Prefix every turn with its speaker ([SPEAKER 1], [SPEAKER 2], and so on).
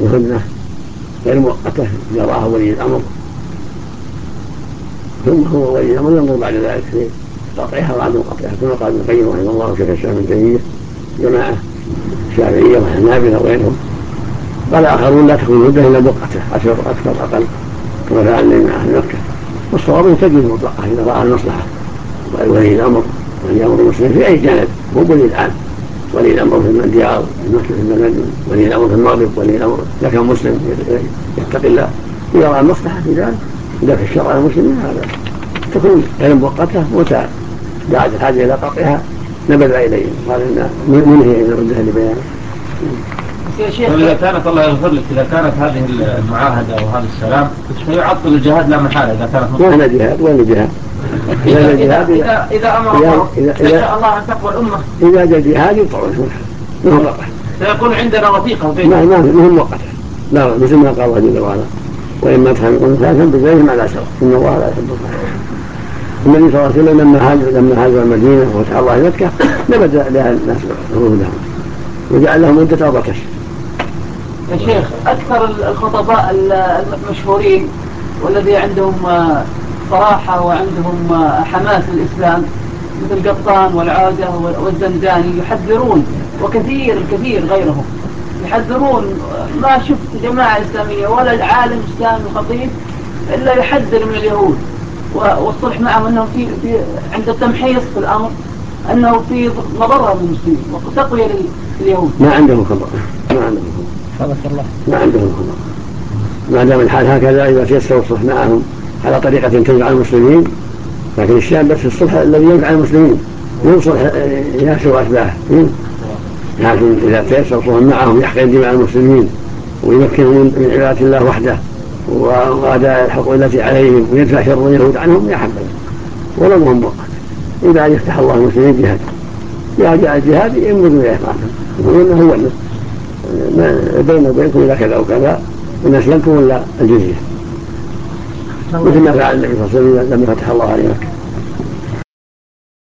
[SPEAKER 1] مهمة غير مؤقتة إذا رآها ولي الأمر. ثم هو ولي الأمر ينظر بعد ذلك في قطعها وعدم قطعها كما قال ابن القيم رحمه الله وشيخ الإسلام ابن تيمية جماعة الشافعية والحنابلة وغيرهم. قال آخرون لا تكون المدة إلا مؤقتة عشر أكثر أقل كما فعل من أهل مكة. والصواب أن تجوز مطلقة إذا رأى المصلحة ولي الأمر ولي أمر المسلمين في أي جانب مو ولي العام ولي الأمر في الديار في المسجد ولي الأمر في المغرب ولي الأمر إذا كان مسلم يتقي الله. إذا رأى المصلحة في ذلك إذا في الشرع المسلمين هذا تكون غير مؤقتة متى دعت الحاجة إلى قطعها نبذ إليه. قال إن منهي أن يردها لبيانه؟
[SPEAKER 2] يا شيخ إذا كانت الله يغفر لك إذا كانت هذه المعاهدة وهذا السلام فيعطل الجهاد لا محالة إذا كانت
[SPEAKER 1] ما هنا جهاد وين جهاد؟
[SPEAKER 2] إذا إذا إذا, إذا أمر الله إذا, إذا الله أن تقوى الأمة
[SPEAKER 1] إذا جاء جهاد يطلع ما هو
[SPEAKER 2] سيكون عندنا وثيقة
[SPEAKER 1] ما ما ما هو مؤقتة لا مثل ما قال الله جل وعلا وإما تخلقون ثلاثا بغيرهم على سواء. إن الله لا يحب الظالمين النبي صلى الله عليه وسلم لما هاجر لما هاجر المدينة وفتح الله مكة نبذ لها الناس عهودهم وجعل لهم مدة أربعة أشهر.
[SPEAKER 2] يا شيخ أكثر الخطباء المشهورين والذي عندهم صراحة وعندهم حماس الإسلام مثل قطان والعادة والزنداني يحذرون وكثير الكثير غيرهم يحذرون. ما شفت جماعة إسلامية ولا عالم إسلامي خطيب إلا يحذر من اليهود. والصلح معهم أنه في, في عند التمحيص في الأمر أنه في مضرة للمسلمين وتقوية لليهود.
[SPEAKER 1] ما عندهم خبر. ما عندهم خبر. الله. ما عندهم خبر. ما دام الحال هكذا إذا تيسر الصلح معهم. على طريقة تنفع المسلمين لكن الشام بس الصلح الذي ينفع المسلمين مو صلح وأتباعه لكن إذا تيسر الصلح معهم يحقن دماء المسلمين ويمكنهم من عبادة الله وحده وأداء الحقوق التي عليهم ويدفع شر اليهود عنهم يا حبذا ولو هم مؤقت إذا أن يفتح الله المسلمين جهاد. إذا جاء الجهاد ينبذ إليه معهم يقولون هو بيننا وبينكم إلى كذا وكذا إن أسلمتم ولا الجزية. مثل ما فعل النبي صلى الله عليه وسلم لما فتح الله عليه مكة